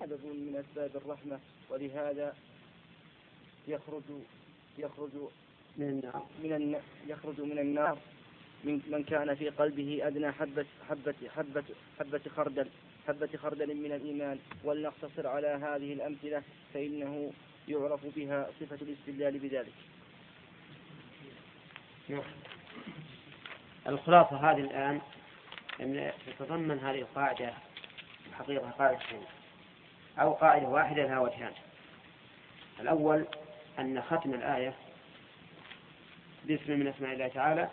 سبب من أسباب الرحمة ولهذا يخرج يخرج من النار من الن... يخرج من النار من من كان في قلبه أدنى حبة حبة حبة حبة خردل حبة خردل من الإيمان ولنقتصر على هذه الأمثلة فإنه يعرف بها صفة الاستدلال بذلك. نعم. الخلاصة هذه الآن تتضمن هذه القاعدة حقيقة قاعدتين أو قاعدة واحدة لها وجهان. الأول أن ختم الآية باسم من أسماء الله تعالى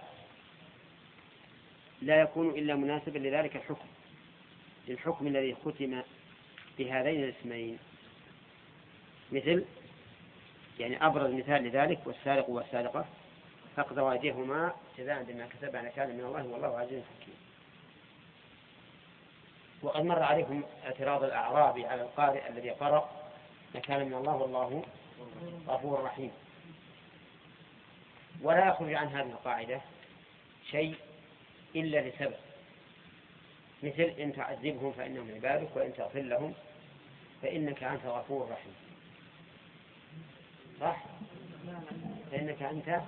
لا يكون إلا مناسبا لذلك الحكم. للحكم الذي ختم بهذين الاسمين. مثل يعني أبرز مثال لذلك والسارق والسارقة فقد واجههما جزاء بما كسبا نكالا من الله والله عزيز حكيم. وقد مر عليكم اعتراض الأعرابي على القارئ الذي قرأ نكالا من الله والله غفور رحيم. ولا يخرج عن هذه القاعدة شيء إلا لسبب. مثل إن تعذبهم فإنهم عبادك وإن تغفر لهم فإنك أنت غفور رحيم. صح؟ فإنك أنت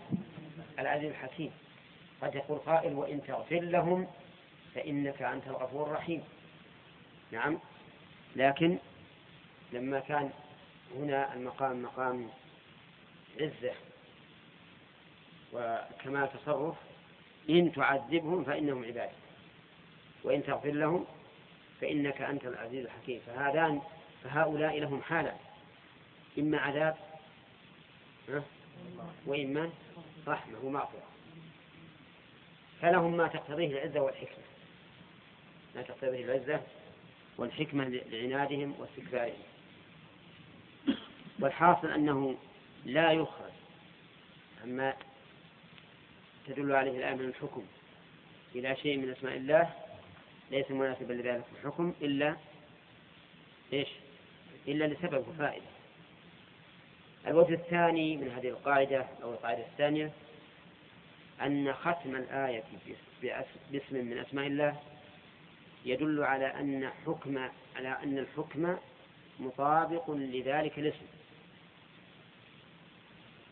العزيز الحكيم. قد يقول قائل وإن تغفر لهم فإنك أنت الغفور الرحيم. نعم. لكن لما كان هنا المقام مقام عزة وكمال تصرف إن تعذبهم فإنهم عبادك وإن تغفر لهم فإنك أنت العزيز الحكيم. فهذان فهؤلاء لهم حالة إما عذاب وإما رحمة ومغفرة. فلهم ما تقتضيه العزة والحكمة. ما تقتضيه العزة والحكمة لعنادهم واستكبارهم. والحاصل أنه لا يخرج عما تدل عليه الآن من الحكم إلى شيء من أسماء الله ليس مناسبا لذلك الحكم إلا إيش؟ إلا لسبب وفائدة. الوجه الثاني من هذه القاعدة أو القاعدة الثانية أن ختم الآية باسم من أسماء الله يدل على أن حكم على أن الحكم مطابق لذلك الاسم.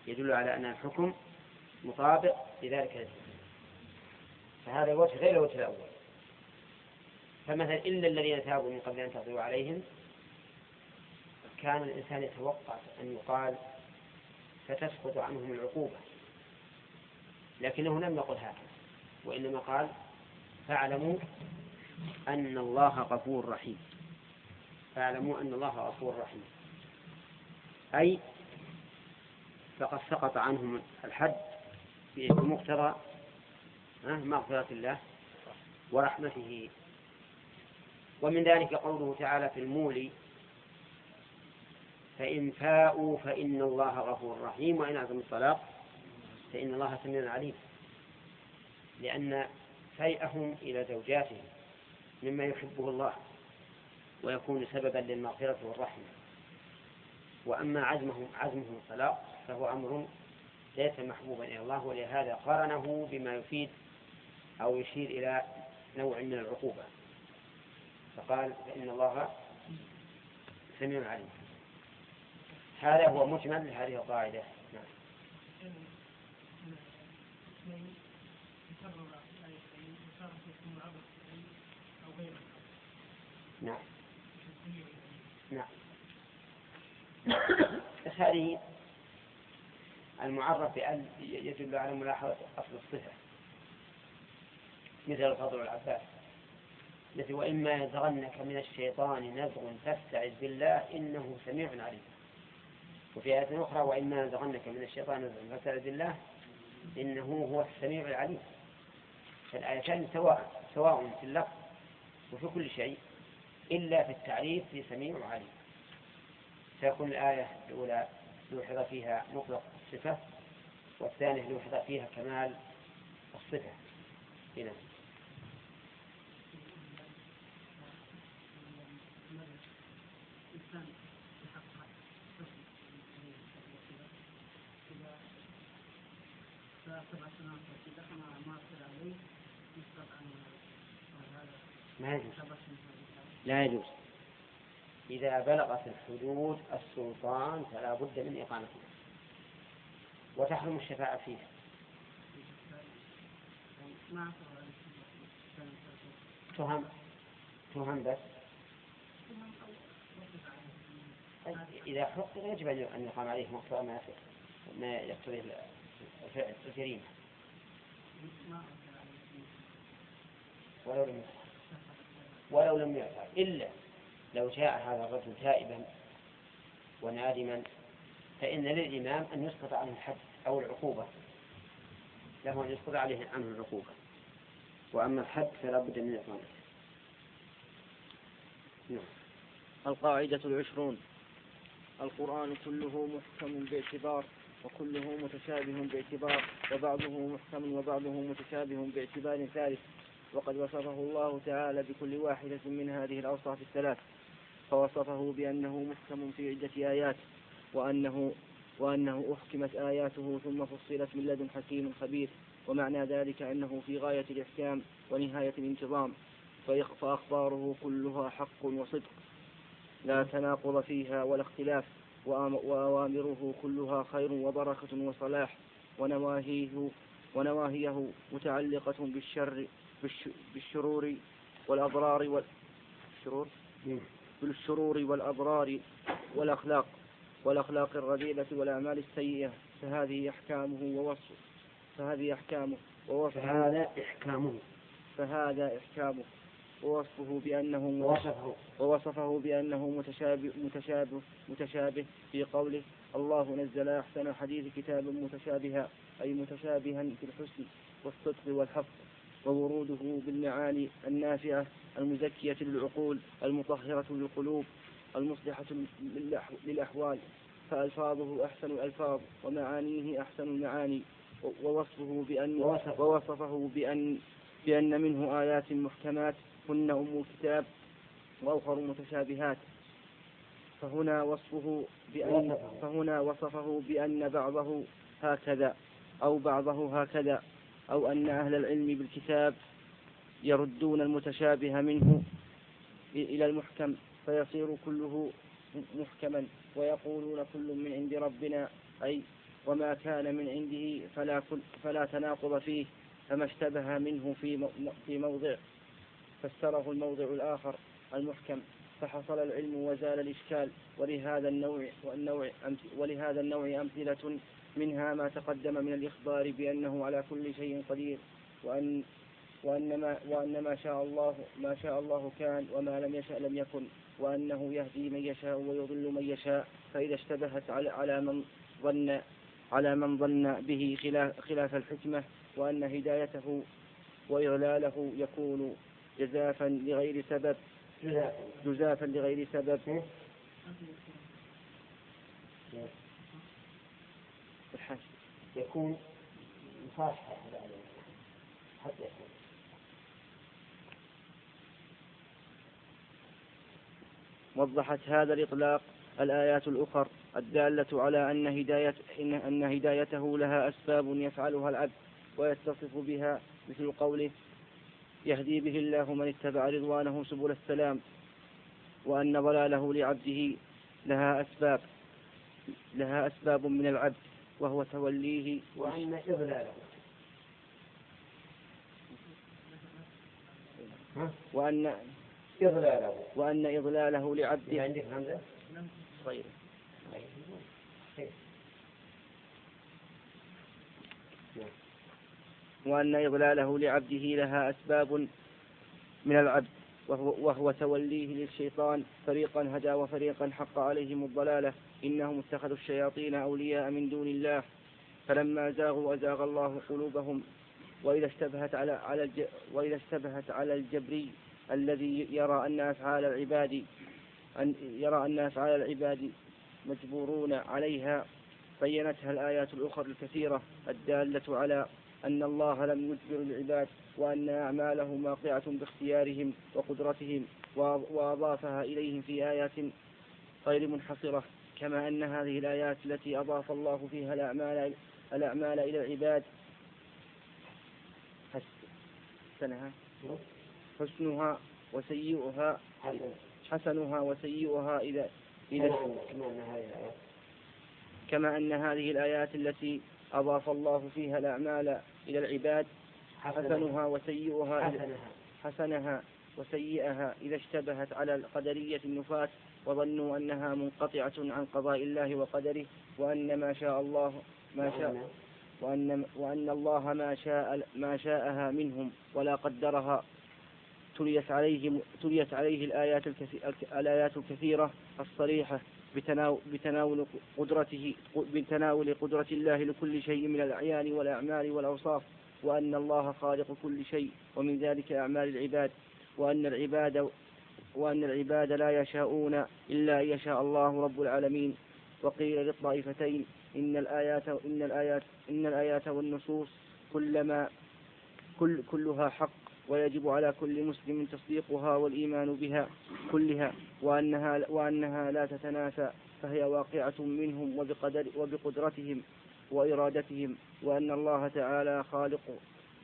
يدل على أن الحكم مطابق لذلك الاسم. فهذا الوجه غير الوجه الأول. فمثلا إلا الذين تابوا من قبل أن تقضوا عليهم كان الإنسان يتوقع أن يقال فتسقط عنهم العقوبة. لكنه لم يقل هكذا وإنما قال فاعلموا أن الله غفور رحيم. فاعلموا أن الله غفور رحيم. أي فقد سقط عنهم الحد بمقتضى مغفرة الله ورحمته. ومن ذلك قوله تعالى في المولي فإن فاءوا فإن الله غفور رحيم. وإن أعظم الطلاق فإن الله سميع عليم. لأن فيئهم إلى زوجاتهم. مما يحبه الله ويكون سببا للمغفرة والرحمة وأما عزمهم عزمهم الطلاق فهو أمر ليس محبوبا إلى الله ولهذا قرنه بما يفيد أو يشير إلى نوع من العقوبة فقال فإن الله سميع عليم هذا هو مجمل لهذه القاعدة نعم نعم. نعم. هذه المعرف بأن يدل على ملاحظة أصل الصفة. مثل الفضل والعباس التي وإما يزغنك من الشيطان نزغ فاستعذ بالله إنه سميع عليم. وفي آية أخرى وإما يزغنك من الشيطان نزغ فاستعذ بالله إنه هو السميع العليم. فالآيتان سواء سواء في اللفظ وفي كل شيء إلا في التعريف في سميع وعليم. سيكون الآية الأولى لوحظ فيها مطلق الصفة والثانية لوحظ فيها كمال الصفة. هنا. ما يجوز. لا يجوز. إذا بلغت الحدود السلطان فلا بد من إقامتها وتحرم الشفاعة فيها. تهم تهم بس. إذا حقق يجب أن يقام عليه مقتضى ما ما يقتضي الجريمة. ولو لم ولو لم يفعل إلا لو جاء هذا الرجل تائبا ونادما فإن للإمام أن يسقط عنه الحد أو العقوبة. له أن يسقط عليه عنه العقوبة. وأما الحد فلا بد من إقامته نعم. القاعدة العشرون. القرآن كله محكم باعتبار وكله متشابه باعتبار وبعضه محكم وبعضه متشابه باعتبار ثالث. وقد وصفه الله تعالى بكل واحدة من هذه الأوصاف الثلاث فوصفه بأنه محكم في عدة آيات وأنه وأنه أحكمت آياته ثم فصلت من لدن حكيم خبير ومعنى ذلك أنه في غاية الإحكام ونهاية الانتظام فأخباره كلها حق وصدق لا تناقض فيها ولا اختلاف وأوامره كلها خير وبركة وصلاح ونواهيه ونواهيه متعلقة بالشر بالشرور والأضرار والشرور بالشرور والأضرار والأخلاق والأخلاق الرذيلة والأعمال السيئة فهذه أحكامه ووصفه فهذه أحكامه ووصفه. فهذا إحكامه. فهذا إحكامه ووصفه بأنه وصفه ووصفه. بأنه متشابه متشابه متشابه في قوله الله نزل أحسن الحديث كتابا متشابها أي متشابها في الحسن والصدق والحق. ووروده بالمعاني النافعة المزكية للعقول المطهرة للقلوب المصلحة للأحوال. فألفاظه أحسن الألفاظ ومعانيه أحسن المعاني. ووصفه بأن ووصفه. بأن بأن منه آيات محكمات. هن أم الكتاب وأخر متشابهات. فهنا وصفه بأن فهنا وصفه بأن بعضه هكذا أو بعضه هكذا. أو أن أهل العلم بالكتاب يردون المتشابه منه إلى المحكم فيصير كله محكما ويقولون كل من عند ربنا أي وما كان من عنده فلا, فلا تناقض فيه فما اشتبه منه في في موضع فسره الموضع الآخر المحكم فحصل العلم وزال الإشكال ولهذا النوع والنوع ولهذا النوع أمثلة منها ما تقدم من الإخبار بأنه على كل شيء قدير وأن وأن ما, وأن ما شاء الله ما شاء الله كان وما لم يشأ لم يكن وأنه يهدي من يشاء ويضل من يشاء فإذا اشتبهت على, على من ظن على من ظن به خلاف, خلاف الحكمة وأن هدايته وإضلاله يكون جزافا لغير سبب جزافا. لغير سبب. يكون مصاحبة حتى يكون. وضحت هذا الإطلاق الآيات الأخر الدالة على أن هداية إن, أن هدايته لها أسباب يفعلها العبد ويتصف بها مثل قوله يهدي به الله من اتبع رضوانه سبل السلام وأن ضلاله لعبده لها أسباب لها أسباب من العبد. وهو توليه وأن إضلاله وأن إضلاله وأن إضلاله لعبده. عندك همزة؟ طيب. وأن إضلاله لعبده لها أسباب من العبد. وهو, وهو توليه للشيطان فريقا هدى وفريقا حق عليهم الضلالة. إنهم اتخذوا الشياطين أولياء من دون الله. فلما زاغوا أزاغ الله قلوبهم. وإذا اشتبهت على على وإذا اشتبهت على الجبري الذي يرى أن أفعال العباد أن يرى أن أفعال العباد مجبورون عليها بينتها الآيات الأخرى الكثيرة الدالة على أن الله لم يجبر العباد وأن أعمالهم واقعة باختيارهم وقدرتهم وأضافها إليهم في آيات غير منحصرة كما أن هذه الآيات التي أضاف الله فيها الأعمال الأعمال إلى العباد حسنها حسنها وسيئها حسنها وسيئها هذه الآيات كما أن هذه الآيات التي أضاف الله فيها الأعمال إلى العباد حسنها. وسيئها حسنها. حسنها وسيئها إذا اشتبهت على القدرية النفاة وظنوا أنها منقطعة عن قضاء الله وقدره وأن ما شاء الله ما شاء وأن وأن الله ما شاء ما شاءها منهم ولا قدرها. تليت عليه تليت عليه الآيات الآيات الكثيرة الصريحة. بتناول, قدرته بتناول قدرة الله لكل شيء من الأعيان والأعمال والأوصاف وأن الله خالق كل شيء ومن ذلك أعمال العباد وأن العباد وأن العباد لا يشاءون إلا أن يشاء الله رب العالمين. وقيل للطائفتين إن الآيات إن الآيات إن الآيات والنصوص كلما كل كلها حق ويجب على كل مسلم تصديقها والإيمان بها كلها وأنها وأنها لا تتنافى فهي واقعة منهم وبقدر وبقدرتهم وإرادتهم وأن الله تعالى خالق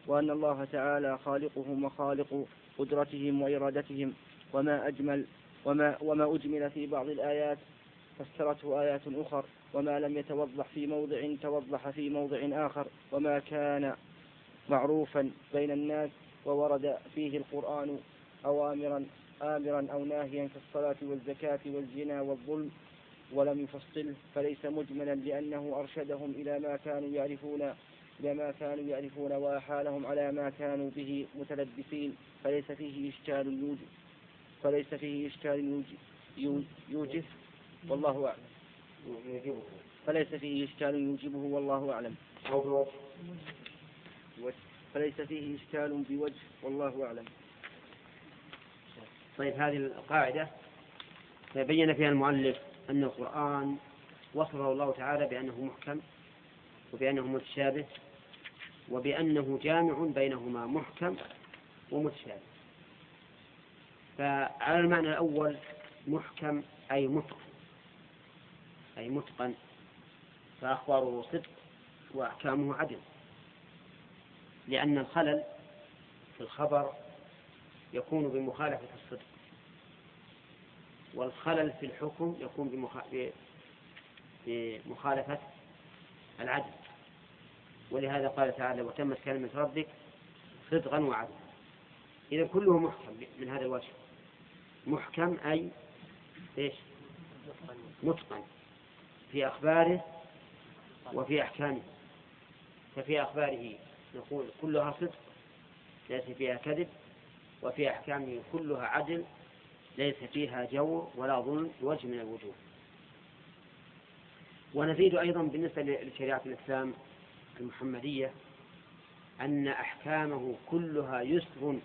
وأن الله تعالى خالقهم وخالق قدرتهم وإرادتهم وما أجمل وما وما أجمل في بعض الآيات فسرته آيات أخر وما لم يتوضح في موضع توضح في موضع آخر وما كان معروفا بين الناس وورد فيه القرآن أوامرا آمرا أو ناهيا كالصلاة والزكاة والزنا والظلم ولم يفصله. فليس مجملا لأنه أرشدهم إلى ما كانوا يعرفون إلى ما كانوا يعرفون وأحالهم على ما كانوا به متلبسين. فليس فيه إشكال يوجب فليس فيه إشكال يوجب يو- يوجب والله أعلم. فليس فيه إشكال يوجبه والله أعلم. فليس فيه إشكال بوجه والله أعلم. طيب هذه القاعدة بين فيها المؤلف أن القرآن وصفه الله تعالى بأنه محكم وبأنه متشابه وبأنه جامع بينهما محكم ومتشابه. فعلى المعنى الأول محكم أي متقن أي متقن فأخباره صدق وأحكامه عدل. لأن الخلل في الخبر يكون بمخالفة الصدق والخلل في الحكم يكون بمخالفة العدل. ولهذا قال تعالى وتمت كلمة ربك صدقا وعدلا. إذا كله محكم من هذا الوجه. محكم أي إيش؟ متقن في أخباره وفي أحكامه. ففي أخباره نقول كلها صدق ليس فيها كذب وفي أحكامه كلها عدل ليس فيها جور ولا ظلم بوجه من الوجوه. ونزيد أيضا بالنسبة لشريعة الإسلام المحمدية أن أحكامه كلها يسر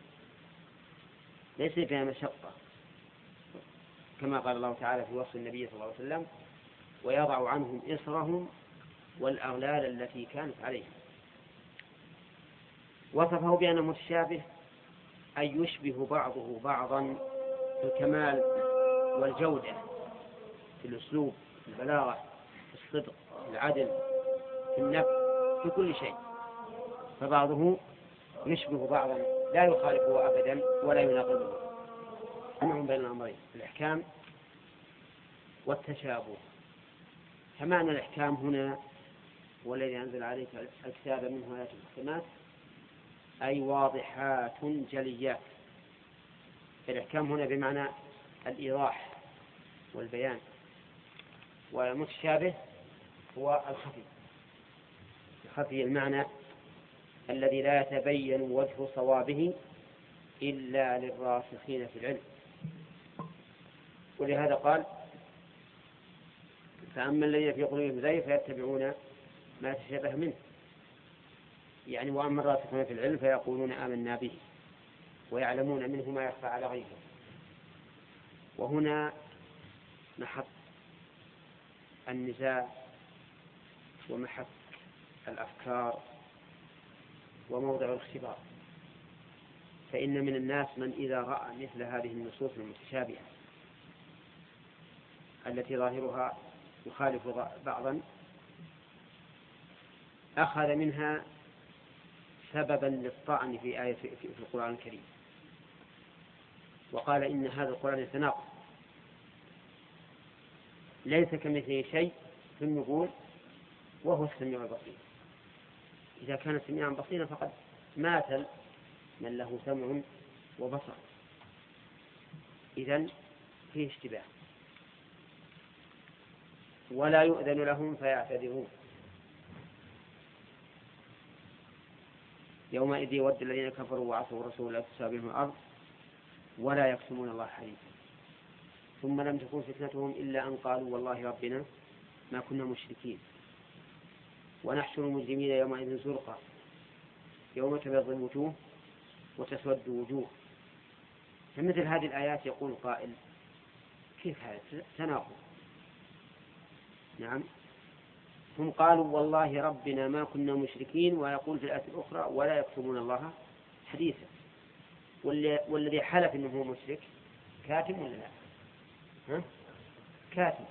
ليس فيها مشقة. كما قال الله تعالى في وصف النبي صلى الله عليه وسلم ويضع عنهم إصرهم والأغلال التي كانت عليهم. وصفه بأنه متشابه أي يشبه بعضه بعضا في الكمال والجودة في الأسلوب في البلاغة في الصدق في العدل في النفس في كل شيء. فبعضه يشبه بعضا لا يخالفه أبدا ولا يناقضه. جمع بين الأمرين الإحكام والتشابه. فمعنى الإحكام هنا هو الذي أنزل عليك الكتاب منه آيات محكمات أي واضحات جليات الإحكام هنا بمعنى الإيضاح والبيان. والمتشابه هو الخفي. الخفي المعنى الذي لا يتبين وجه صوابه إلا للراسخين في العلم. ولهذا قال فأما الذين في قلوبهم زيغ فيتبعون ما تشابه منه. يعني وأما الراسخون في العلم فيقولون آمنا به ويعلمون منه ما يخفى على غيره. وهنا محط النزاع ومحك الأفكار وموضع الاختبار. فإن من الناس من إذا رأى مثل هذه النصوص المتشابهة التي ظاهرها يخالف بعضا أخذ منها سببا للطعن في آية في القرآن الكريم. وقال إن هذا القرآن يتناقض. ليس كمثله شيء ثم يقول وهو السميع البصير. إذا كان سميعا بصيرا فقد مات من له سمع وبصر. إذا فيه اشتباه. ولا يؤذن لهم فيعتذرون. يومئذ يود الذين كفروا وعصوا الرسول لا تسابهم بهم الأرض ولا يكتمون الله حديثا. ثم لم تكن فتنتهم إلا أن قالوا والله ربنا ما كنا مشركين. ونحشر المجرمين يومئذ زرقا. يوم تبيض الوجوه وتسود وجوه فمثل هذه الآيات يقول قائل كيف هذا؟ تناقض. نعم. هم قالوا والله ربنا ما كنا مشركين ويقول في الآية الأخرى ولا يكتمون الله حديثا. والذي حلف إنه هو مشرك كاتم ولا لا؟ ها؟ كاتم.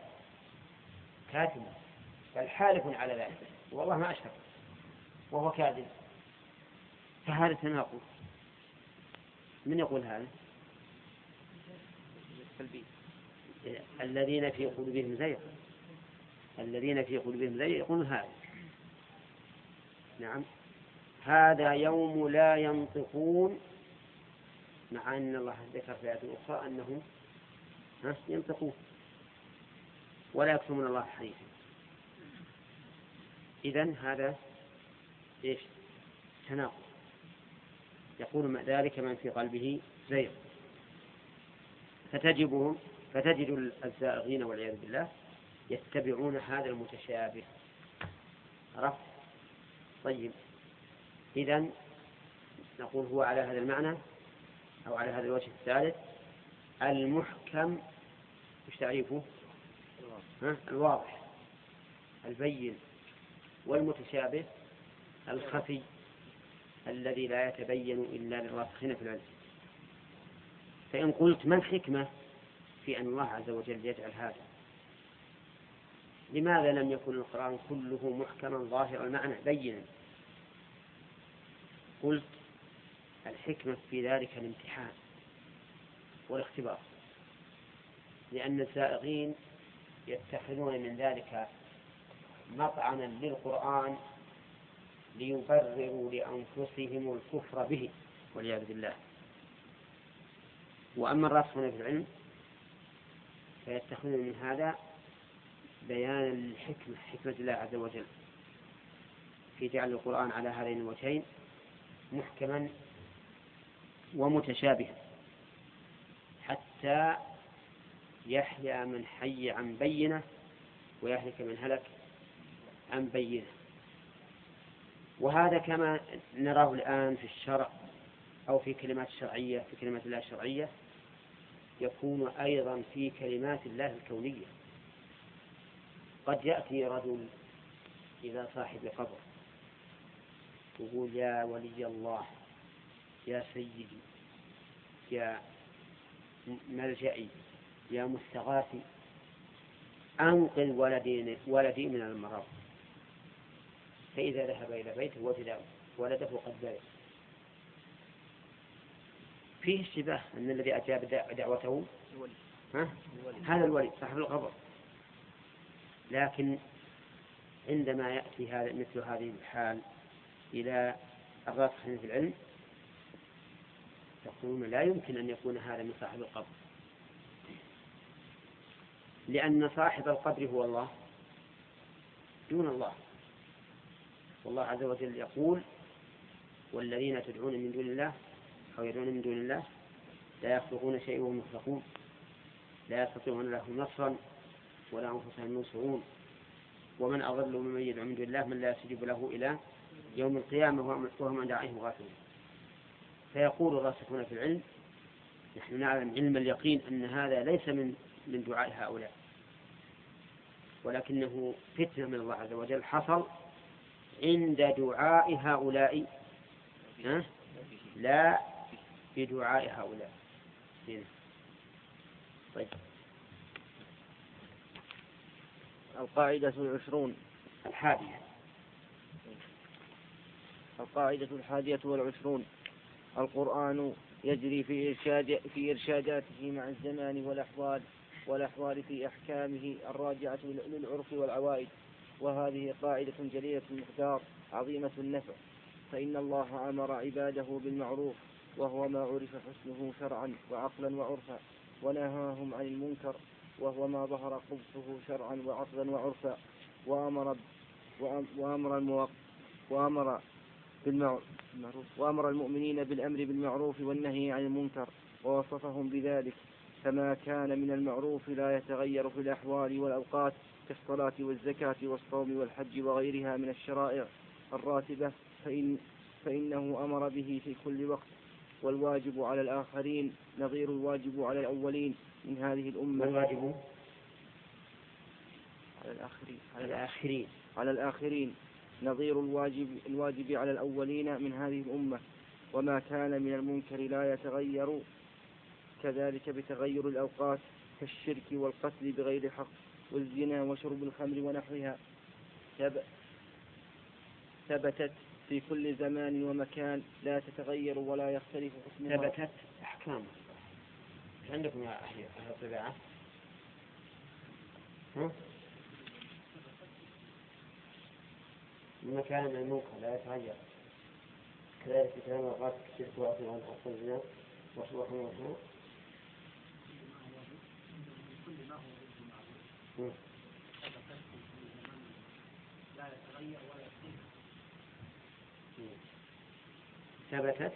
كاتم. بل حالف على ذلك. والله ما أشرك. وهو كاذب. فهذا تناقض من يقول هذا؟ الذين في قلوبهم زيغ. الذين في قلوبهم زيغ يقولون هذا. نعم. هذا يوم لا ينطقون مع أن الله ذكر في آية أخرى أنهم ينطقون. ولا يكتمون الله حديثا. إذا هذا إيش؟ تناقض. يقول ذلك من في قلبه زيغ. فتجبهم فتجد الزائغين والعياذ بالله يتبعون هذا المتشابه. عرفت؟ طيب. إذا نقول هو على هذا المعنى أو على هذا الوجه الثالث. المحكم وش تعريفه؟ الواضح. البين. والمتشابه الخفي الذي لا يتبين إلا للراسخين في العلم. فإن قلت ما الحكمة في أن الله عز وجل يجعل هذا؟ لماذا لم يكن القرآن كله محكما ظاهر المعنى بينا؟ قلت الحكمة في ذلك الامتحان والاختبار لأن السائغين يتخذون من ذلك مطعنا للقرآن ليبرروا لأنفسهم الكفر به والعياذ بالله. وأما الراسخون في العلم فيتخذون من هذا بيانا للحكمة حكمة الله عز وجل في جعل القرآن على هذين الوجهين محكما ومتشابها حتى يحيا من حي عن بينة ويهلك من هلك عن بينة. وهذا كما نراه الآن في الشرع أو في كلمات الشرعية في كلمات الله الشرعية يكون أيضا في كلمات الله الكونية. قد يأتي رجل إلى صاحب قبر يقول يا ولي الله يا سيدي يا ملجئي يا مستغاثي أنقذ ولدي, ولدي من المرض. فإذا ذهب إلى بيته وجد ولده قد ذلك فيه اشتباه أن الذي أجاب دعوته ها؟ هذا الولي صاحب القبر. لكن عندما يأتي هذا مثل هذه الحال إلى الراسخين في العلم يقولون لا يمكن أن يكون هذا من صاحب القبر. لأن صاحب القبر هو الله دون الله. والله عز وجل يقول والذين تدعون من دون الله أو يدعون من دون الله لا يخلقون شيئا وهم يخلقون لا يستطيعون لهم نصرا ولا أنفسهم ينصرون. ومن أضل ممن يدعو من دون الله من لا يستجيب له إلى يوم القيامة وهم عند داعيهم غافلون. فيقول الراسخون في العلم نحن نعلم علم اليقين أن هذا ليس من من دعاء هؤلاء. ولكنه فتنة من الله عز وجل حصل عند دعاء هؤلاء لا بدعاء هؤلاء. طيب. القاعدة العشرون الحادية. القاعدة الحادية والعشرون. القرآن يجري في إرشاد في إرشاداته مع الزمان والأحوال والأحوال في أحكامه الراجعة للعرف والعوائد. وهذه قاعدة جليلة المقدار عظيمة النفع. فإن الله أمر عباده بالمعروف وهو ما عرف حسنه شرعا وعقلا وعرفا ونهاهم عن المنكر. وهو ما ظهر قبحه شرعا وعقلا وعرفا وأمر وأمر وأمر بالمعروف وأمر المؤمنين بالأمر بالمعروف والنهي عن المنكر ووصفهم بذلك فما كان من المعروف لا يتغير في الأحوال والأوقات كالصلاة والزكاة والصوم والحج وغيرها من الشرائع الراتبة فإن فإنه أمر به في كل وقت والواجب على الآخرين نظير الواجب على الأولين. من هذه الأمة. الواجب. على الآخرين. على الآخرين. على الآخرين. نظير الواجب الواجب على الأولين من هذه الأمة. وما كان من المنكر لا يتغير. كذلك بتغير الأوقات كالشرك والقتل بغير حق والزنا وشرب الخمر ونحوها. ثبتت في كل زمان ومكان لا تتغير ولا يختلف حكمها. ثبتت أحكام عندكم يا أهل الطباعة المكان من المنكر لا يتغير. كذلك كلام الغاز الشرك وأكل عن حق الزنا يتغير ولا ثبتت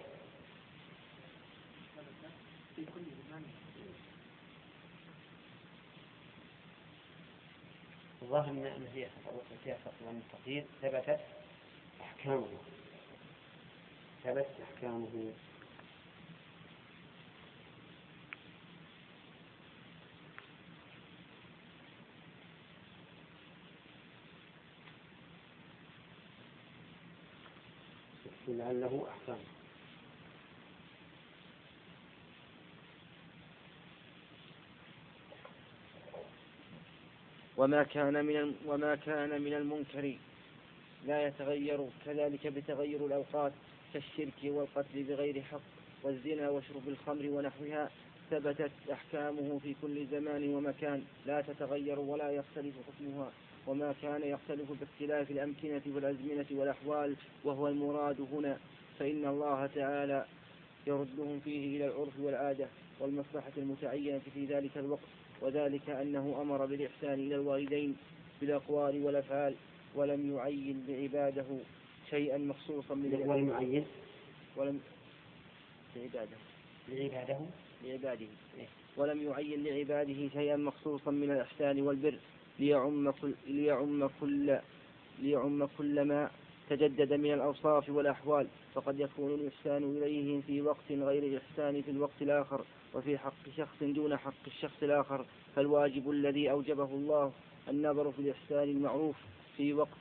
في كل زمان الظاهر إن فيها فيها عن التقدير ثبتت أحكامه. ثبتت أحكامه. لعله أحسن. وما كان من وما كان من المنكر. لا يتغير كذلك بتغير الأوقات كالشرك والقتل بغير حق والزنا وشرب الخمر ونحوها ثبتت أحكامه في كل زمان ومكان. لا تتغير ولا يختلف حكمها. وما كان يختلف باختلاف الأمكنة والأزمنة والأحوال وهو المراد هنا. فإن الله تعالى يردهم فيه إلى العرف والعادة والمصلحة المتعينة في ذلك الوقت. وذلك أنه أمر بالإحسان إلى الوالدين بالأقوال والأفعال ولم يعين لعباده شيئا مخصوصا من ولم يعين؟ ولم لعباده؟ لعباده. لعباده. ولم يعين لعباده شيئا مخصوصا من الإحسان والبر. ليعم كل ليعم كل ليعم كل ما تجدد من الأوصاف والأحوال. فقد يكون الإحسان إليهم في وقت غير الإحسان في الوقت الآخر. وفي حق شخص دون حق الشخص الآخر فالواجب الذي أوجبه الله النظر في الإحسان المعروف في وقت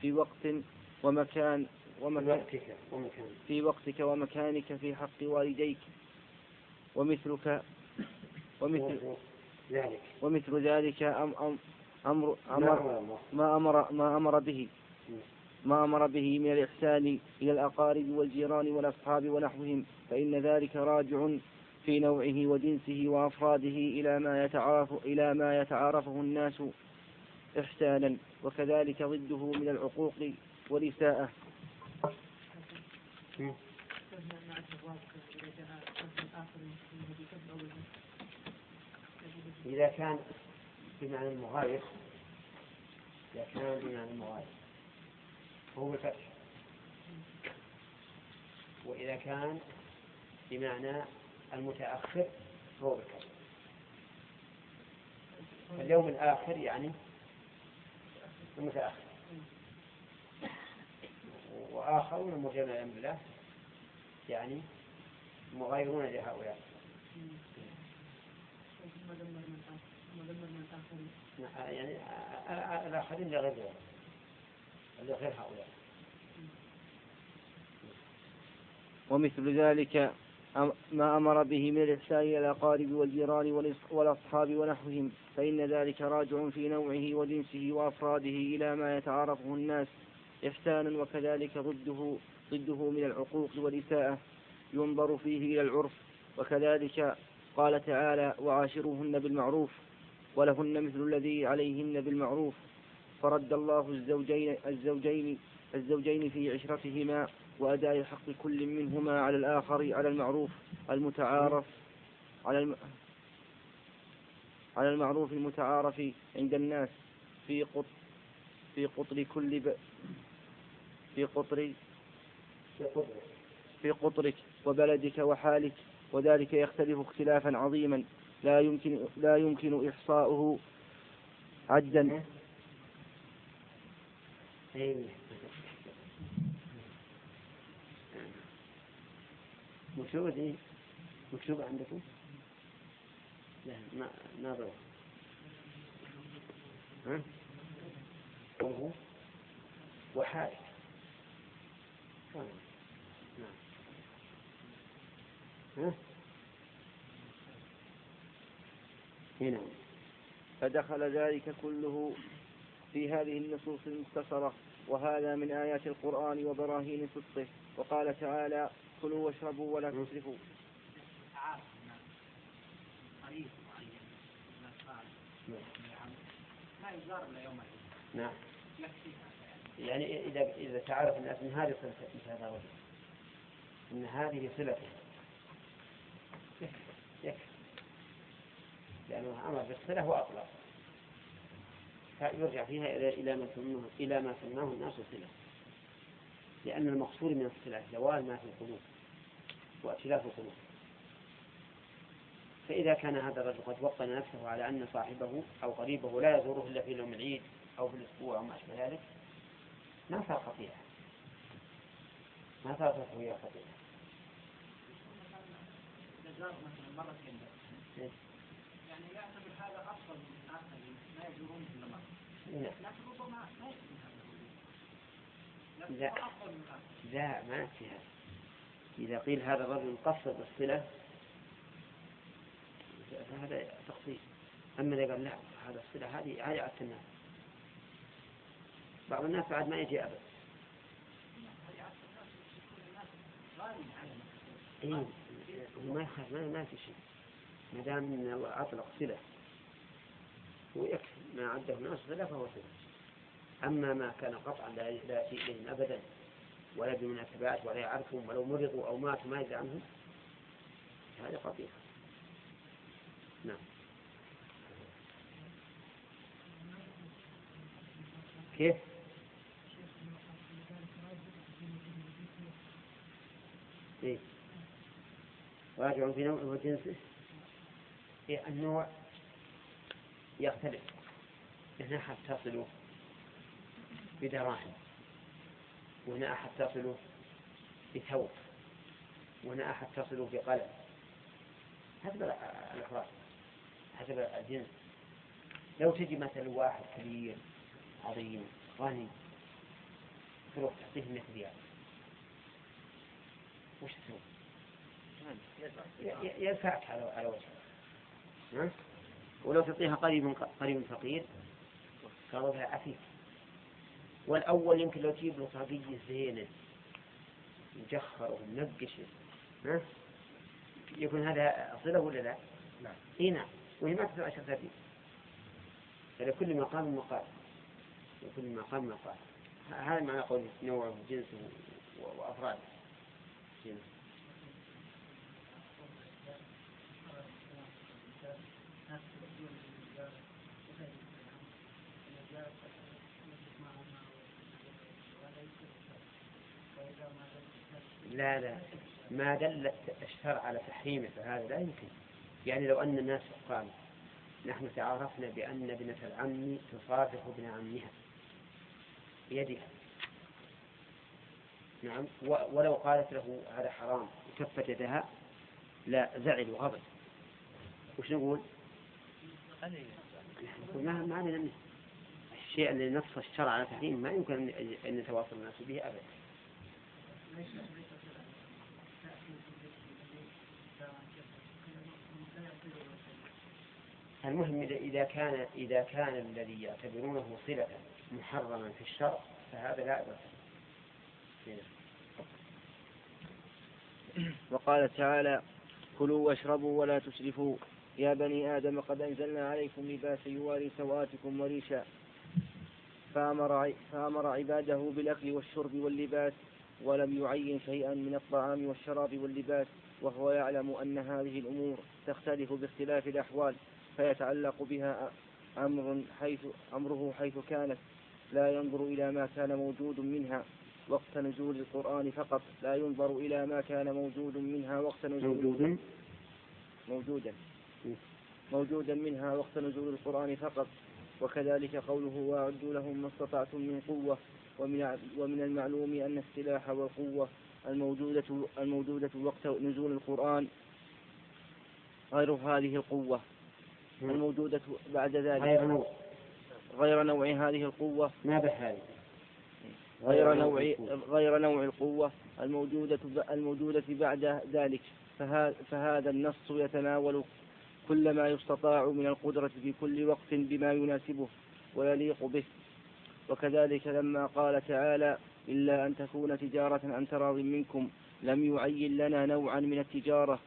في وقت ومكان ومكان في وقتك ومكانك في حق والديك. ومثلك ومثل ذلك. ومثل ذلك أم أم أمر أمر ما أمر ما أمر به. ما أمر به من الإحسان إلى الأقارب والجيران والأصحاب ونحوهم فإن ذلك راجع في نوعه وجنسه وأفراده إلى ما يتعارف إلى ما يتعارفه الناس إحسانا وكذلك ضده من العقوق والإساءة. إذا كان بمعنى المغاير إذا كان بمعنى المغاير فهو بالفتح وإذا كان بمعنى المتأخر فهو بالكسر اليوم الآخر يعني المتأخر. وآخرون مجمع بالله يعني مغايرون لهؤلاء. يعني الآخرين لغير لغير هؤلاء. ومثل ذلك ما أمر به من الإحسان إلى الأقارب والجيران والأصحاب ونحوهم فإن ذلك راجع في نوعه وجنسه وأفراده إلى ما يتعارفه الناس إحسانا وكذلك ضده ضده من العقوق والإساءة ينظر فيه إلى العرف. وكذلك قال تعالى وعاشروهن بالمعروف ولهن مثل الذي عليهن بالمعروف فرد الله الزوجين الزوجين الزوجين في عشرتهما وأداء حق كل منهما على الآخر على المعروف المتعارف على الم... على المعروف المتعارف عند الناس في قط في قطر كل ب... في قطر في قطرك وبلدك وحالك وذلك يختلف اختلافا عظيما. لا يمكن لا يمكن إحصاؤه عدا مكتوبة دي مكتوبة عندكم؟ لا ما ناظر ها؟ وهو وحالك نعم. ها؟ هنا. فدخل ذلك كله في هذه النصوص المختصرة وهذا من آيات القرآن وبراهين صدقه. وقال تعالى كلوا واشربوا ولا تسرفوا. نعم. يعني إذا إذا تعرف الناس من هذه صلة هذا الرجل أن هذه صلته يكفي. لأنه أمر بالصلة وأطلق فيرجع فيها إلى إلى ما سماه إلى ما سماه الناس صلة. لأن المقصود من الصلة زوال ما في القلوب. وأتلاف القلوب فإذا كان هذا الرجل قد وطن نفسه على أن صاحبه أو قريبه لا يزوره إلا في يوم العيد أو في الأسبوع أو ما أشبه ذلك ما صار خطيئة. ما صار تسوية خطيئة. يعني يعتبر هذا أفضل من الآخرين ما يزورون كل مرة. لكن ربما ما لا. لا ما فيها إذا قيل هذا الرجل قصد الصلة فهذا تقصير أما إذا قال لا هذا الصلة هذه هذه على الناس. بعض الناس بعد ما يجي أبدا إيه ما يخاف ما, ما في شيء. ما دام ان الله أطلق صله ويكفي ما عده الناس صله فهو صله أما ما كان قطعا لا يأتي إليهم ابدا. ولا بمناسبات ولا يعرفهم ولو مرضوا أو ماتوا ما يدري عنهم. هذا قطيع نعم. كيف؟ إيه؟ راجع في نوعه وجنسه إيه النوع يختلف. هنا أحد تصله بدراهم. وهنا أحد تصله بثوب وهنا أحد تصله بقلم. حسب الأفراد حسب الجنس. لو تجي مثلا واحد كبير عظيم غني تروح تعطيه 100 ريال. وش تسوي؟ ينفعك على على وجهه ولو تعطيها قريب قريب فقير صار لها عفيف والأول يمكن لو تجيب له صبية زينة مجخرة ومنقشة ها؟ يكون هذا صلة ولا لا؟ نعم. إي نعم. وهي ما تدفع عشر ثلاثين فلكل مقام مقال. لكل مقام مقال. هذا معنى قول نوعه وجنسه وأفراده جنس. لا لا. ما دل الشرع على تحريمه فهذا لا يمكن. يعني لو أن الناس قالوا نحن تعارفنا بأن ابنة العم تصافح ابن عمها بيدها. نعم. ولو قالت له هذا حرام. وكفت يدها لا زعل وغضب. وش نقول؟ ما ما علينا الشيء اللي نص الشرع على تحريم ما يمكن أن يتواصل الناس به أبدا. المهم إذا كان إذا كان الذي يعتبرونه صلة محرما في الشرع فهذا لا بأس وقال تعالى كلوا واشربوا ولا تسرفوا. يا بني آدم قد أنزلنا عليكم لباسا يواري سوآتكم وريشا. فأمر, فأمر عباده بالأكل والشرب واللباس ولم يعين شيئا من الطعام والشراب واللباس. وهو يعلم أن هذه الأمور تختلف باختلاف الأحوال. فيتعلق بها أمر حيث أمره حيث كانت لا ينظر إلى ما كان موجود منها وقت نزول القرآن فقط لا ينظر إلى ما كان موجود منها وقت نزول موجود موجودا. موجودا منها وقت نزول القرآن فقط وكذلك قوله وأعدوا لهم ما استطعتم من قوة ومن ومن المعلوم أن السلاح والقوة الموجودة الموجودة وقت نزول القرآن غير هذه القوة. الموجودة بعد ذلك. غير نوع. غير نوع هذه القوة. ما بهذه غير نوع غير نوع القوة الموجودة الموجودة بعد ذلك. فهذا النص يتناول كل ما يستطاع من القدرة في كل وقت بما يناسبه ويليق به. وكذلك لما قال تعالى إلا أن تكون تجارة عن تراض منكم لم يعين لنا نوعا من التجارة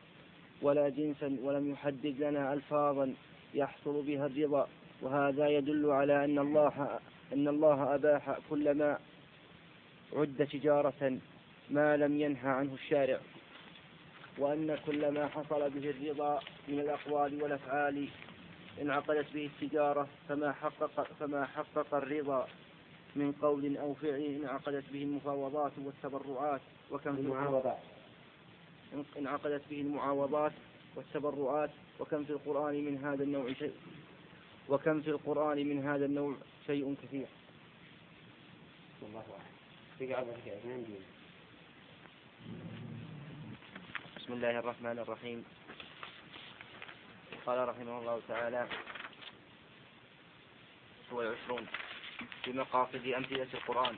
ولا جنسا ولم يحدد لنا ألفاظا يحصل بها الرضا وهذا يدل على أن الله أن الله أباح كل ما عد تجارة ما لم ينهى عنه الشارع وأن كل ما حصل به الرضا من الأقوال والأفعال انعقدت به التجارة فما حقق فما حقق الرضا من قول أو فعل انعقدت به المفاوضات والتبرعات وكم المعاوضات انعقدت به المعاوضات والتبرعات وكم في القرآن من هذا النوع شيء وكم في القرآن من هذا النوع شيء كثير. أعلم. بسم الله الرحمن الرحيم. قال رحمه الله تعالى هو العشرون بمقاصد أمثلة القرآن.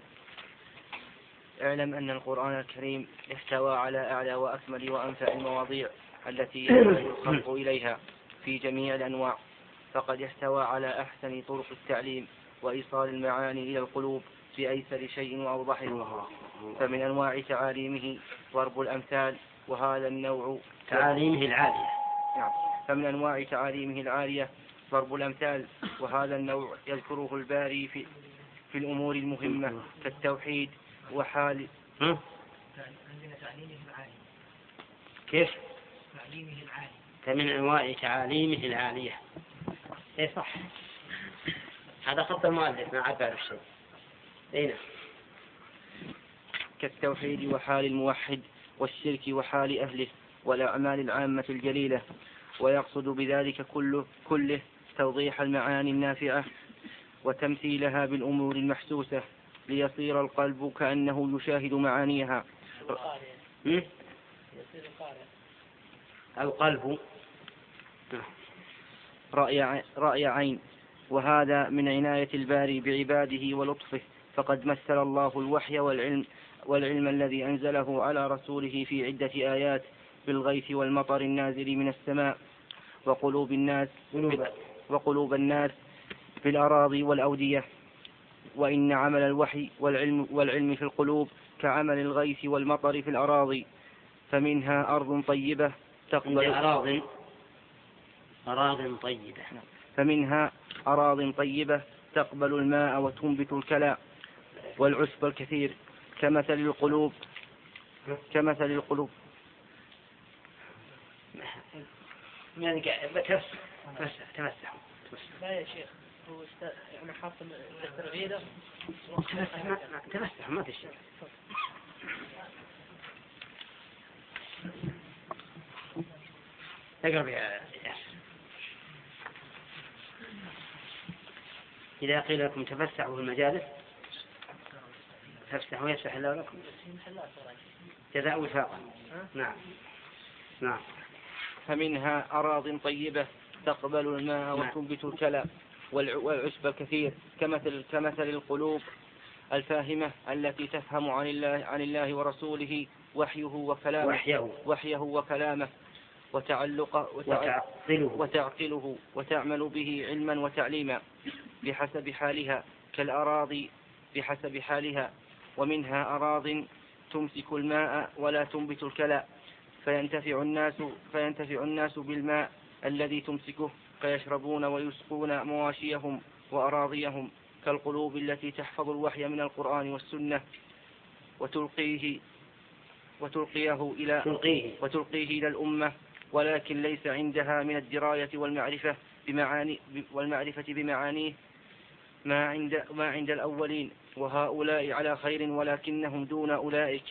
اعلم أن القرآن الكريم احتوى على أعلى وأكمل وأنفع المواضيع. التي يحتاج الخلق إليها في جميع الأنواع فقد احتوى على أحسن طرق التعليم وإيصال المعاني إلى القلوب بأيسر شيء وأوضحه فمن أنواع تعاليمه ضرب الأمثال وهذا النوع تعاليمه العالية. نعم. فمن أنواع تعاليمه العالية ضرب الأمثال وهذا النوع يذكره الباري في في الأمور المهمة كالتوحيد وحال كيف؟ تعليمه العالي. فمن أنواع تعاليمه العالية. اي صح هذا خط المؤلف ما عاد الشيء أي نعم. كالتوحيد وحال الموحد والشرك وحال أهله والأعمال العامة الجليلة. ويقصد بذلك كله, كله توضيح المعاني النافعة وتمثيلها بالأمور المحسوسة. ليصير القلب كأنه يشاهد معانيها. القلب رأي, رأي عين. وهذا من عناية الباري بعباده ولطفه. فقد مثل الله الوحي والعلم والعلم الذي أنزله على رسوله في عدة آيات بالغيث والمطر النازل من السماء وقلوب الناس وقلوب الناس في الأراضي والأودية. وإن عمل الوحي والعلم, والعلم في القلوب كعمل الغيث والمطر في الأراضي. فمنها أرض طيبة تقبل أراض أراض طيبة. فمنها أراض طيبة تقبل الماء وتنبت الكلى والعشب الكثير كمثل القلوب كمثل القلوب. يعني تمسح. تمسح لا يا شيخ هو يعني حاط الترغيده تمسح ما في شيء. إذا قيل لكم تفسحوا في المجالس تفسحوا يفسح الله لكم؟ جزاء وفاقا. نعم. نعم. فمنها أراض طيبة تقبل الماء نعم. وتنبت الكلى والعشب الكثير كمثل كمثل القلوب الفاهمة التي تفهم عن الله عن الله ورسوله وحيه وكلامه. وحيه, وحيه وكلامه. وتعلق وتعقله, وتعقله وتعمل به علما وتعليما بحسب حالها كالأراضي بحسب حالها ومنها أراض تمسك الماء ولا تنبت الكلى. فينتفع الناس فينتفع الناس بالماء الذي تمسكه فيشربون ويسقون مواشيهم وأراضيهم كالقلوب التي تحفظ الوحي من القرآن والسنة وتلقيه وتلقيه إلى تلقيه. وتلقيه إلى الأمة. ولكن ليس عندها من الدراية والمعرفة بمعاني والمعرفة بمعانيه ما عند ما عند الأولين وهؤلاء على خير ولكنهم دون أولئك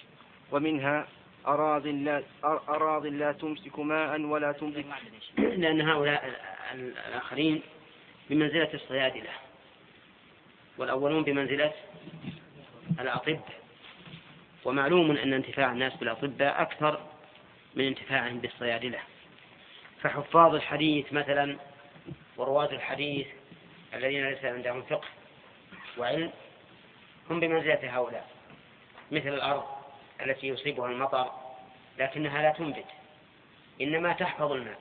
ومنها أراض لا أراض لا تمسك ماء ولا تنبت لأن هؤلاء الآخرين بمنزلة الصيادلة والأولون بمنزلة الأطباء ومعلوم أن انتفاع الناس بالأطباء أكثر من انتفاعهم بالصيادلة فحفاظ الحديث مثلا ورواة الحديث الذين ليس عندهم فقه وعلم هم بمنزلة هؤلاء مثل الأرض التي يصيبها المطر لكنها لا تنبت إنما تحفظ الماء.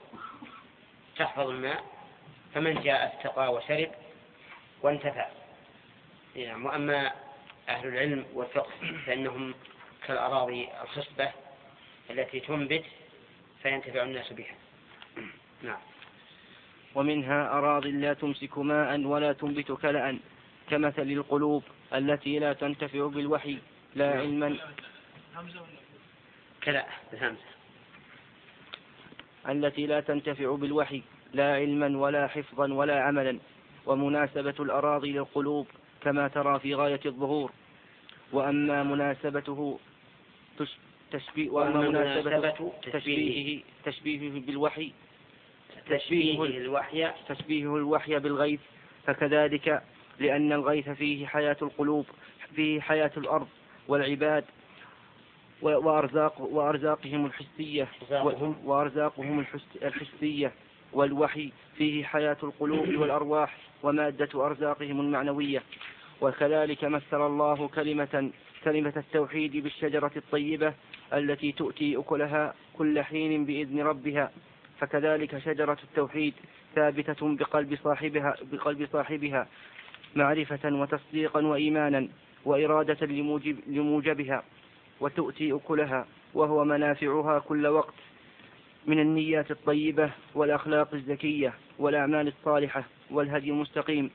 تحفظ الماء فمن جاء استقى وشرب وانتفع. نعم وأما أهل العلم والفقه فإنهم كالأراضي الخصبة التي تنبت فينتفع الناس بها. نعم. ومنها أراض لا تمسك ماء ولا تنبت كلأ كمثل القلوب التي لا تنتفع بالوحي لا نعم. علما. كلا بالهمزة التي لا تنتفع بالوحي لا علما ولا حفظا ولا عملا. ومناسبة الأراضي للقلوب كما ترى في غاية الظهور. وأما مناسبته تشبيه وأما مناسبة تشبيهه تشبيهه بالوحي تشبيه الوحي تشبيهه الوحي بالغيث. فكذلك لأن الغيث فيه حياة القلوب فيه حياة الأرض والعباد وأرزاق وأرزاقهم الحسية وأرزاقهم الحس- الحسية والوحي. فيه حياة القلوب والأرواح ومادة أرزاقهم المعنوية. وكذلك مثل الله كلمة كلمة التوحيد بالشجرة الطيبة التي تؤتي أكلها كل حين بإذن ربها فكذلك شجرة التوحيد ثابتة بقلب صاحبها بقلب صاحبها معرفة وتصديقا وإيمانا وإرادة لموجب لموجبها وتؤتي أكلها وهو منافعها كل وقت من النيات الطيبة والأخلاق الزكية والأعمال الصالحة والهدي المستقيم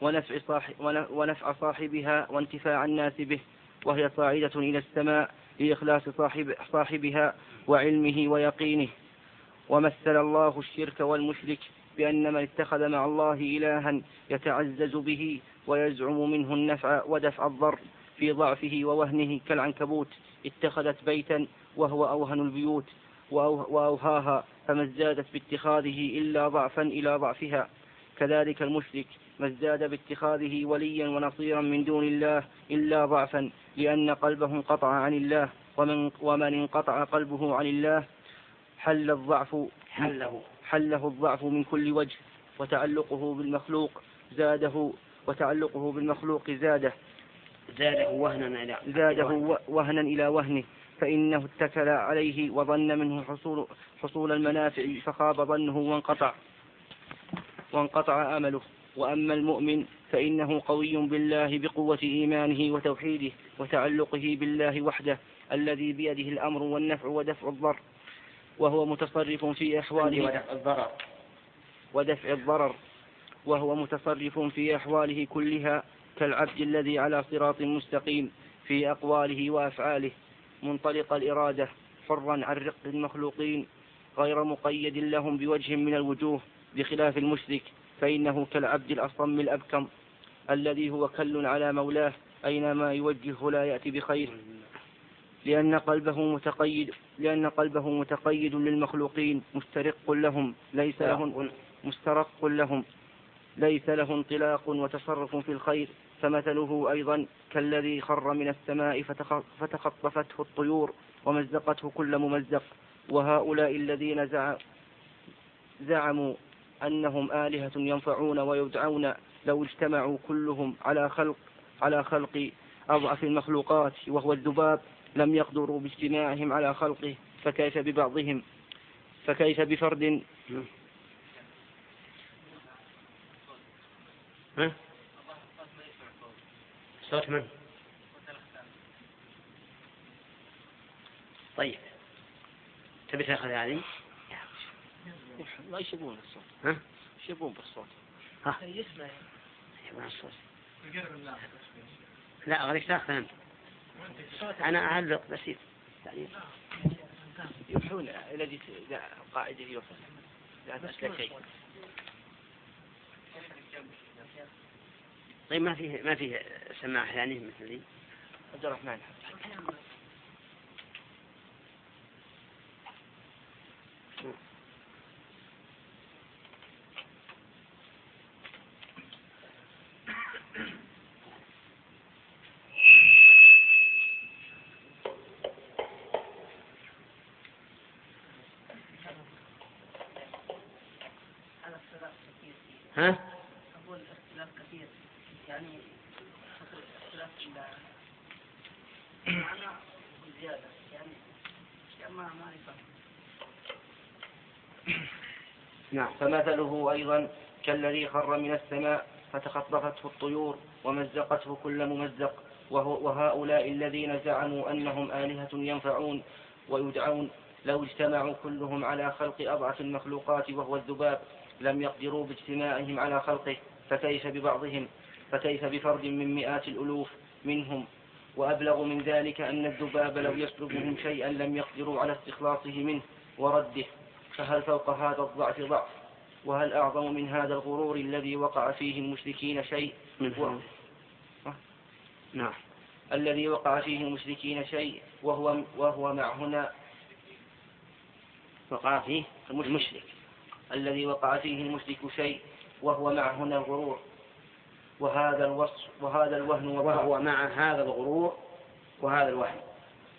ونفع, صاحب ونفع صاحبها وانتفاع الناس به وهي صاعدة إلى السماء لإخلاص صاحب صاحبها وعلمه ويقينه. ومثل الله الشرك والمشرك بأن من اتخذ مع الله إلها يتعزز به ويزعم منه النفع ودفع الضر في ضعفه ووهنه كالعنكبوت. اتخذت بيتا وهو أوهن البيوت وأو- وأوهاها فما ازدادت باتخاذه إلا ضعفا إلى ضعفها. كذلك المشرك ما ازداد باتخاذه وليا ونصيرا من دون الله إلا ضعفا لأن قلبه انقطع عن الله ومن, ومن انقطع قلبه عن الله حل الضعف حله. حله الضعف من كل وجه وتعلقه بالمخلوق زاده وتعلقه بالمخلوق زاده. زاده وهنا إلى زاده وهنا إلى وهنه فإنه اتكل عليه وظن منه حصول, حصول المنافع فخاب ظنه وانقطع. وانقطع أمله. وأما المؤمن فإنه قوي بالله بقوة إيمانه وتوحيده وتعلقه بالله وحده الذي بيده الأمر والنفع ودفع الضر. وهو متصرف في أحواله ودفع الضرر. ودفع الضرر. وهو متصرف في أحواله كلها كالعبد الذي على صراط مستقيم في أقواله وأفعاله منطلق الإرادة حرا عن رق المخلوقين غير مقيد لهم بوجه من الوجوه بخلاف المشرك فإنه كالعبد الأصم الأبكم الذي هو كل على مولاه أينما يوجهه لا يأتي بخير. لأن قلبه متقيد لأن قلبه متقيد للمخلوقين مسترق لهم ليس له مسترق لهم ليس له انطلاق وتصرف في الخير. فمثله أيضا كالذي خر من السماء فتخ- فتخطفته الطيور ومزقته كل ممزق. وهؤلاء الذين زع- زعموا أنهم آلهة ينفعون ويدعون لو اجتمعوا كلهم على خلق على خلق أضعف المخلوقات وهو الذباب لم يقدروا باجتماعهم على خلقه فكيف ببعضهم فكيف بفرد ها؟ صوت من؟ طيب تبي تاخذ هذه؟ ما يشبون الصوت. ها؟ يشبون بالصوت. ها. يسمع. يبغى الصوت. لا غريك تاخذ انت أنا أعلق بسيط تعليق يوحون إلى جيت إلى قاعدة يوحى لا تسلك شيء. طيب ما فيه ما فيه سماع ثاني مثل ذي عبد الرحمن ها؟ أقول اختلاف كثير يعني اختلاف المعنى زيادة يعني ما ما يفهم نعم. فمثله أيضا كالذي خر من السماء فتخطفته الطيور ومزقته كل ممزق وهؤلاء الذين زعموا أنهم آلهة ينفعون ويدعون لو اجتمعوا كلهم على خلق أضعف المخلوقات وهو الذباب لم يقدروا باجتماعهم على خلقه فكيف ببعضهم؟ فكيف بفرد من مئات الألوف منهم؟ وأبلغ من ذلك أن الذباب لو يسلبهم شيئا لم يقدروا على استخلاصه منه ورده. فهل فوق هذا الضعف ضعف؟ وهل أعظم من هذا الغرور الذي وقع فيه المشركين شيء؟ من نعم. الذي وقع فيه المشركين شيء وهو وهو مع هنا وقع فيه المشرك. الذي وقع فيه المشرك شيء وهو مع هنا الغرور. وهذا الوصف وهذا الوهن وهو مع هذا الغرور وهذا الوهم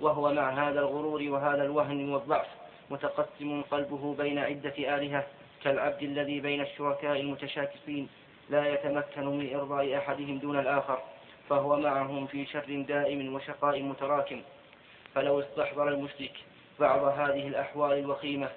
وهو مع هذا الغرور وهذا الوهن والضعف. متقسم قلبه بين عدة آلهة كالعبد الذي بين الشركاء المتشاكسين لا يتمكن من إرضاء أحدهم دون الآخر فهو معهم في شر دائم وشقاء متراكم. فلو استحضر المشرك بعض هذه الأحوال الوخيمة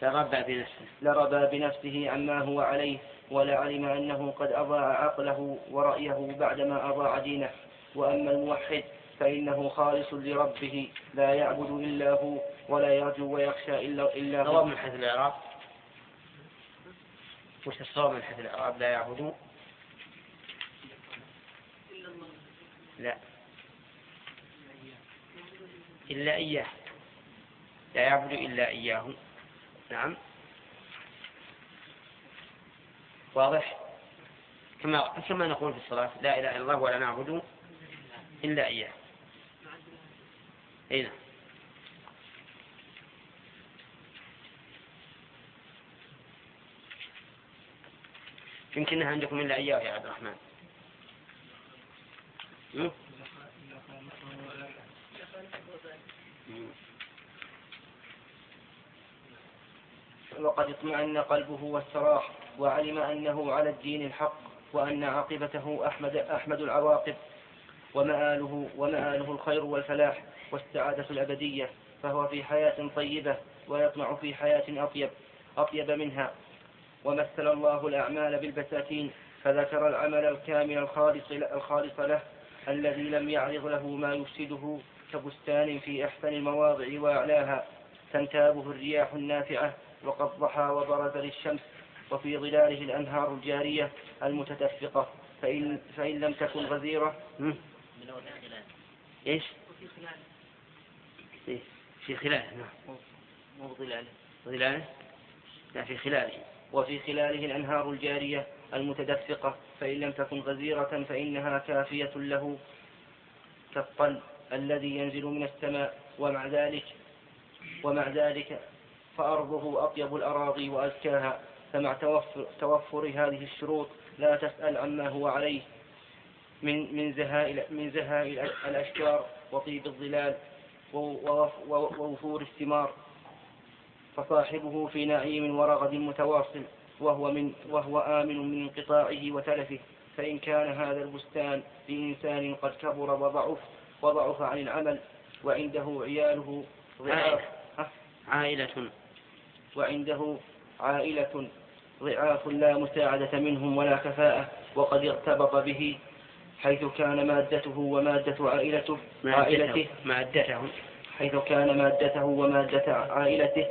تربى بنفسه. لربى بنفسه عما هو عليه ولعلم أنه قد أضاع عقله ورأيه بعدما أضاع دينه. وأما الموحد فإنه خالص لربه لا يعبد إلا هو ولا يرجو ويخشى إلا إلا هو. من حيث الإعراب. وش الصواب من حيث الإعراب؟ لا يعبدون لا. إلا إياه. لا يعبد إلا إياه. نعم. واضح؟ كما كما نقول في الصلاة لا إله إلا الله ولا نعبد إلا إياه. أي نعم. يمكنها عندكم إلا إياه يا عبد الرحمن. وقد اطمأن قلبه واستراح وعلم أنه على الدين الحق وأن عاقبته أحمد أحمد العواقب. ومآله ومآله الخير والفلاح والسعادة الأبدية فهو في حياة طيبة ويطمع في حياة أطيب أطيب منها. ومثل الله الأعمال بالبساتين فذكر العمل الكامل الخالص الخالص له الذي لم يعرض له ما يفسده كبستان في أحسن المواضع وأعلاها. تنتابه الرياح النافعة وقد ضحى وبرز للشمس وفي ظلاله الأنهار الجارية المتدفقة. فإن, فإن لم تكن غزيرة إيش؟ إيه؟ في خلاله نعم. مو ظلاله ظلاله لا في خلاله. وفي خلاله الأنهار الجارية المتدفقة فإن لم تكن غزيرة فإنها كافية له. كالطل الذي ينزل من السماء ومع ذلك ومع ذلك فأرضه أطيب الأراضي وأزكاها. فمع توفر, توفر هذه الشروط لا تسأل عما هو عليه. من من زهائل من زهائل الأشجار وطيب الظلال ووف- ووفور الثمار. فصاحبه في نعيم ورغد متواصل وهو من وهو آمن من انقطاعه وتلفه. فإن كان هذا البستان لإنسان قد كبر وضعف وضعف عن العمل وعنده عياله ضعاف؟ عائلة. وعنده عائلة ضعاف لا مساعدة منهم ولا كفاءة وقد ارتبط به حيث كان مادته ومادة عائلته عائلته. مادته. حيث كان مادته ومادة عائلته.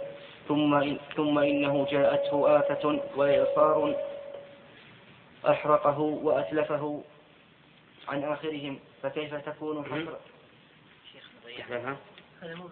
ثم إن ثم إنه جاءته آفة وإعصار أحرقه وأتلفه عن آخرهم. فكيف تكون حسرة؟ شيخ هذا مو